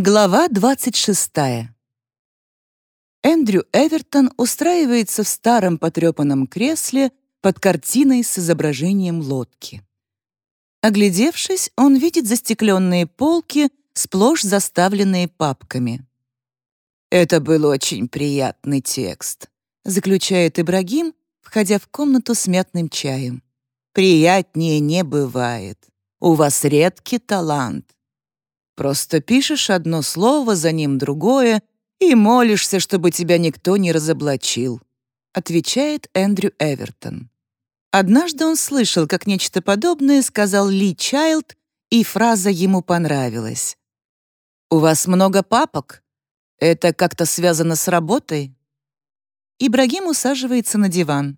Глава 26. Эндрю Эвертон устраивается в старом потрепанном кресле под картиной с изображением лодки. Оглядевшись, он видит застекленные полки, сплошь заставленные папками. «Это был очень приятный текст», — заключает Ибрагим, входя в комнату с мятным чаем. «Приятнее не бывает. У вас редкий талант. Просто пишешь одно слово, за ним другое, и молишься, чтобы тебя никто не разоблачил», отвечает Эндрю Эвертон. Однажды он слышал, как нечто подобное сказал Ли Чайлд, и фраза ему понравилась. «У вас много папок? Это как-то связано с работой?» Ибрагим усаживается на диван.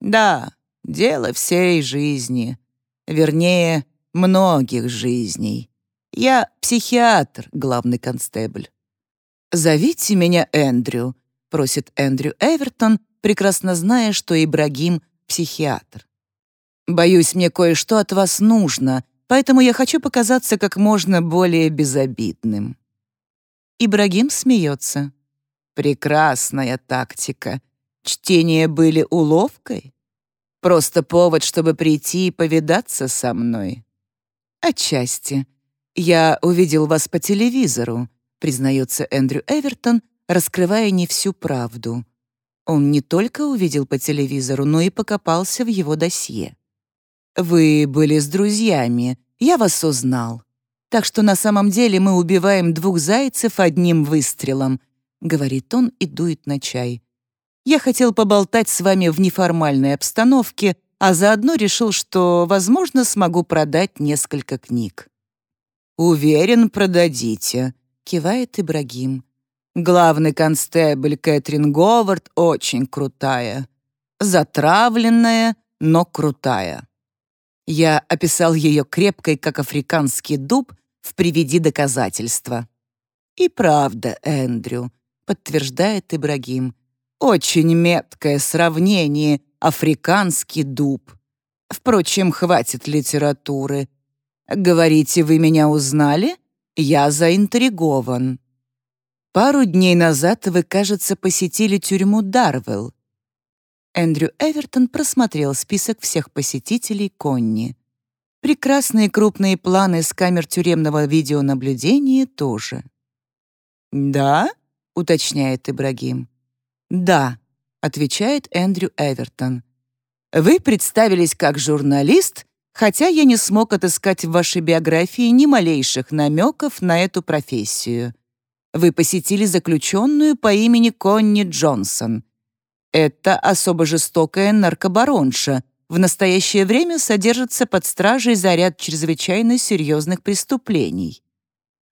«Да, дело всей жизни. Вернее, многих жизней. Я психиатр, главный констебль. «Зовите меня Эндрю», — просит Эндрю Эвертон, прекрасно зная, что Ибрагим — психиатр. «Боюсь, мне кое-что от вас нужно, поэтому я хочу показаться как можно более безобидным». Ибрагим смеется. «Прекрасная тактика. Чтения были уловкой? Просто повод, чтобы прийти и повидаться со мной?» «Отчасти», «Я увидел вас по телевизору», — признается Эндрю Эвертон, раскрывая не всю правду. Он не только увидел по телевизору, но и покопался в его досье. «Вы были с друзьями, я вас узнал. Так что на самом деле мы убиваем двух зайцев одним выстрелом», — говорит он и дует на чай. «Я хотел поболтать с вами в неформальной обстановке, а заодно решил, что, возможно, смогу продать несколько книг». «Уверен, продадите», — кивает Ибрагим. «Главный констебль Кэтрин Говард очень крутая. Затравленная, но крутая». Я описал ее крепкой, как африканский дуб, в «Приведи доказательства». «И правда, Эндрю», — подтверждает Ибрагим. «Очень меткое сравнение «африканский дуб». Впрочем, хватит литературы. «Говорите, вы меня узнали? Я заинтригован». Пару дней назад вы, кажется, посетили тюрьму Дарвелл. Эндрю Эвертон просмотрел список всех посетителей Конни. Прекрасные крупные планы с камер тюремного видеонаблюдения тоже. «Да?» — уточняет Ибрагим. «Да», — отвечает Эндрю Эвертон. «Вы представились как журналист хотя я не смог отыскать в вашей биографии ни малейших намеков на эту профессию. Вы посетили заключенную по имени Конни Джонсон. Это особо жестокая наркобаронша, в настоящее время содержится под стражей за ряд чрезвычайно серьезных преступлений.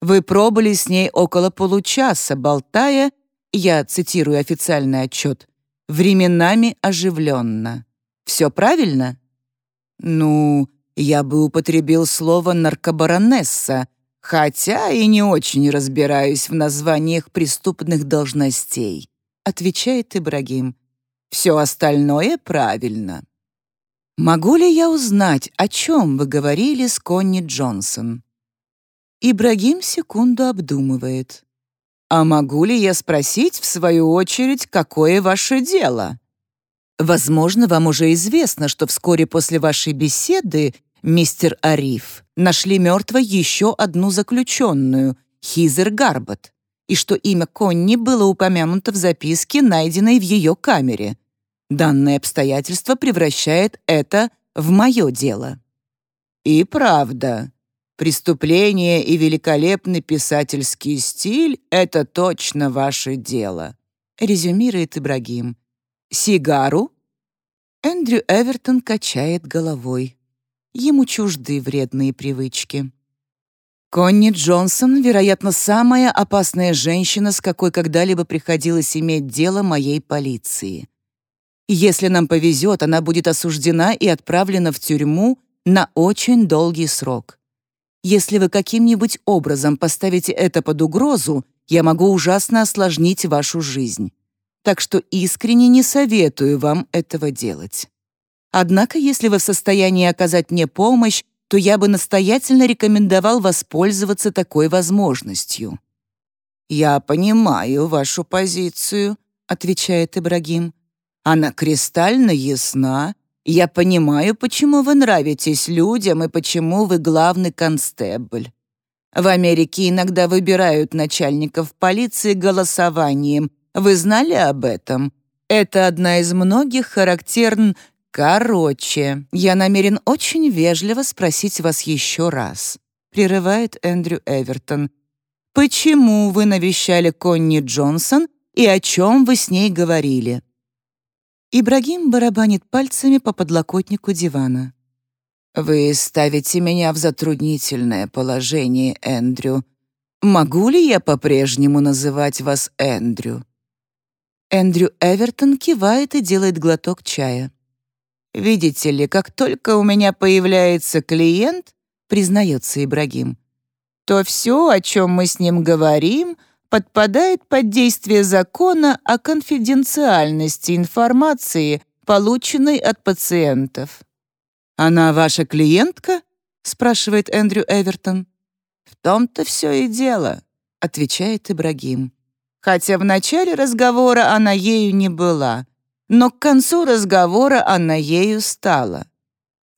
Вы пробыли с ней около получаса, болтая, я цитирую официальный отчет, временами оживленно. Все правильно? Ну, я бы употребил слово «наркобаронесса», хотя и не очень разбираюсь в названиях преступных должностей», отвечает Ибрагим. «Все остальное правильно». «Могу ли я узнать, о чем вы говорили с Конни Джонсон?» Ибрагим секунду обдумывает. «А могу ли я спросить, в свою очередь, какое ваше дело?» Возможно, вам уже известно, что вскоре после вашей беседы, мистер Ариф, нашли мертвой еще одну заключенную, Хизер Гарбот, и что имя Конни было упомянуто в записке, найденной в ее камере. Данное обстоятельство превращает это в мое дело. И правда, преступление и великолепный писательский стиль — это точно ваше дело, резюмирует Ибрагим. Сигару?» Эндрю Эвертон качает головой. Ему чужды вредные привычки. Конни Джонсон, вероятно, самая опасная женщина, с какой когда-либо приходилось иметь дело моей полиции. Если нам повезет, она будет осуждена и отправлена в тюрьму на очень долгий срок. Если вы каким-нибудь образом поставите это под угрозу, я могу ужасно осложнить вашу жизнь так что искренне не советую вам этого делать. Однако, если вы в состоянии оказать мне помощь, то я бы настоятельно рекомендовал воспользоваться такой возможностью. «Я понимаю вашу позицию», — отвечает Ибрагим. «Она кристально ясна. Я понимаю, почему вы нравитесь людям и почему вы главный констебль. В Америке иногда выбирают начальников полиции голосованием. Вы знали об этом? Это одна из многих характерн... Короче, я намерен очень вежливо спросить вас еще раз. Прерывает Эндрю Эвертон. Почему вы навещали Конни Джонсон и о чем вы с ней говорили? Ибрагим барабанит пальцами по подлокотнику дивана. «Вы ставите меня в затруднительное положение, Эндрю. Могу ли я по-прежнему называть вас Эндрю?» Эндрю Эвертон кивает и делает глоток чая. «Видите ли, как только у меня появляется клиент, — признается Ибрагим, — то все, о чем мы с ним говорим, подпадает под действие закона о конфиденциальности информации, полученной от пациентов». «Она ваша клиентка?» — спрашивает Эндрю Эвертон. «В том-то все и дело», — отвечает Ибрагим хотя в начале разговора она ею не была, но к концу разговора она ею стала.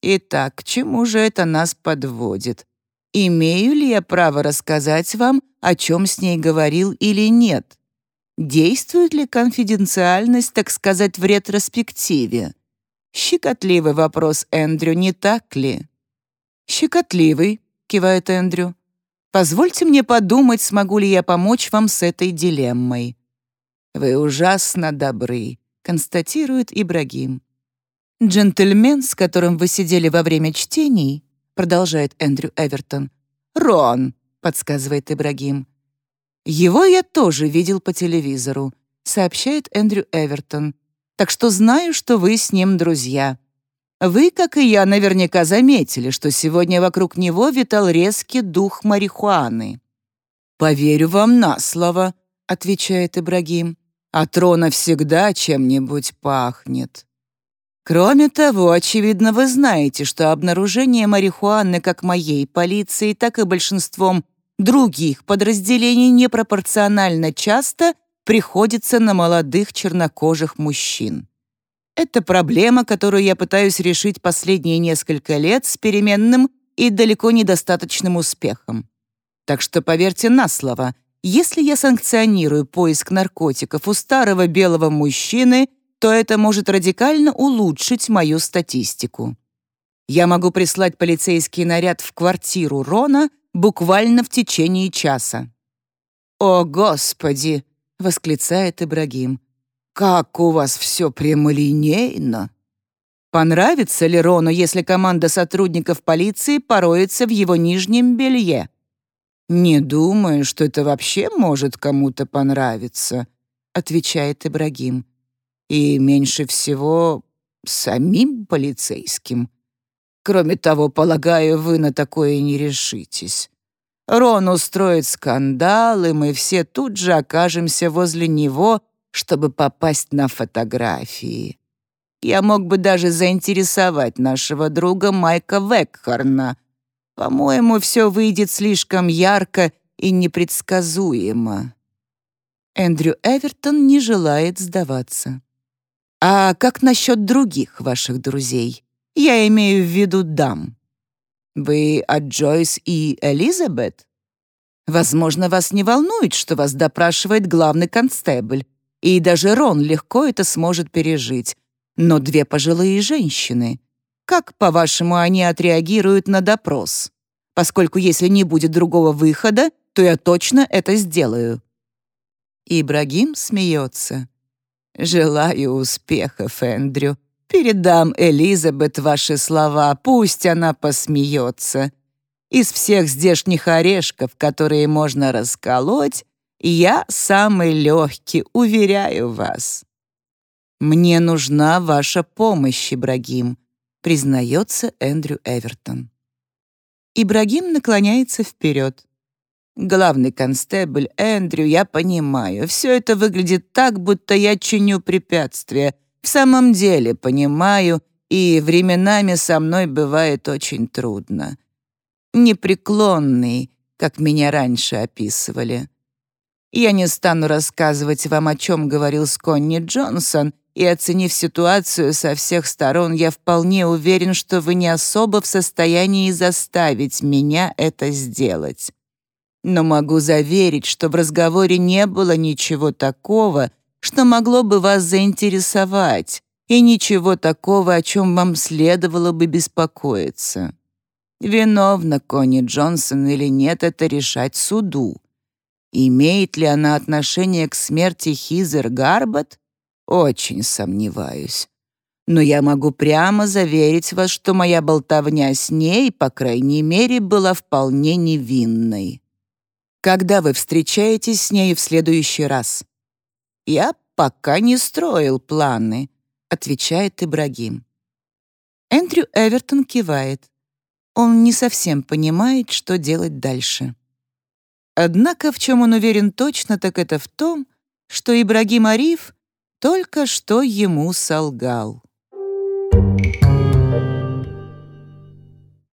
Итак, к чему же это нас подводит? Имею ли я право рассказать вам, о чем с ней говорил или нет? Действует ли конфиденциальность, так сказать, в ретроспективе? Щекотливый вопрос, Эндрю, не так ли? «Щекотливый», — кивает Эндрю. Позвольте мне подумать, смогу ли я помочь вам с этой дилеммой». «Вы ужасно добры», — констатирует Ибрагим. «Джентльмен, с которым вы сидели во время чтений», — продолжает Эндрю Эвертон. «Рон», — подсказывает Ибрагим. «Его я тоже видел по телевизору», — сообщает Эндрю Эвертон. «Так что знаю, что вы с ним друзья. Вы, как и я, наверняка заметили, что сегодня вокруг него витал резкий дух марихуаны. «Поверю вам на слово», — отвечает Ибрагим. «От Рона всегда чем-нибудь пахнет». Кроме того, очевидно, вы знаете, что обнаружение марихуаны как моей полиции, так и большинством других подразделений непропорционально часто приходится на молодых чернокожих мужчин. Это проблема, которую я пытаюсь решить последние несколько лет с переменным и далеко недостаточным успехом. Так что поверьте на слово, если я санкционирую поиск наркотиков у старого белого мужчины, то это может радикально улучшить мою статистику. Я могу прислать полицейский наряд в квартиру Рона буквально в течение часа. «О, Господи!» — восклицает Ибрагим. «Как у вас все прямолинейно!» Понравится ли Рону, если команда сотрудников полиции пороется в его нижнем белье? «Не думаю, что это вообще может кому-то понравиться», — отвечает Ибрагим. «И меньше всего самим полицейским. Кроме того, полагаю, вы на такое не решитесь. Рон устроит скандал, и мы все тут же окажемся возле него чтобы попасть на фотографии. Я мог бы даже заинтересовать нашего друга Майка Векхарна. По-моему, все выйдет слишком ярко и непредсказуемо. Эндрю Эвертон не желает сдаваться. «А как насчет других ваших друзей? Я имею в виду дам. Вы от Джойс и Элизабет? Возможно, вас не волнует, что вас допрашивает главный констебль, и даже Рон легко это сможет пережить. Но две пожилые женщины. Как, по-вашему, они отреагируют на допрос? Поскольку если не будет другого выхода, то я точно это сделаю». Ибрагим смеется. «Желаю успехов, Эндрю. Передам Элизабет ваши слова, пусть она посмеется. Из всех здешних орешков, которые можно расколоть, я самый легкий, уверяю вас. Мне нужна ваша помощь, Ибрагим, признается Эндрю Эвертон. Ибрагим наклоняется вперед. Главный констебль Эндрю, я понимаю, все это выглядит так, будто я чиню препятствия. В самом деле понимаю, и временами со мной бывает очень трудно. Непреклонный, как меня раньше описывали. Я не стану рассказывать вам, о чем говорил Сконни Джонсон, и, оценив ситуацию со всех сторон, я вполне уверен, что вы не особо в состоянии заставить меня это сделать. Но могу заверить, что в разговоре не было ничего такого, что могло бы вас заинтересовать, и ничего такого, о чем вам следовало бы беспокоиться. Виновна Конни Джонсон или нет, это решать суду. Имеет ли она отношение к смерти Хизер Гарбат? Очень сомневаюсь. Но я могу прямо заверить вас, что моя болтовня с ней, по крайней мере, была вполне невинной. Когда вы встречаетесь с ней в следующий раз? Я пока не строил планы, отвечает Ибрагим. Эндрю Эвертон кивает. Он не совсем понимает, что делать дальше. Однако в чем он уверен точно, так это в том, что Ибрагим Ариф только что ему солгал.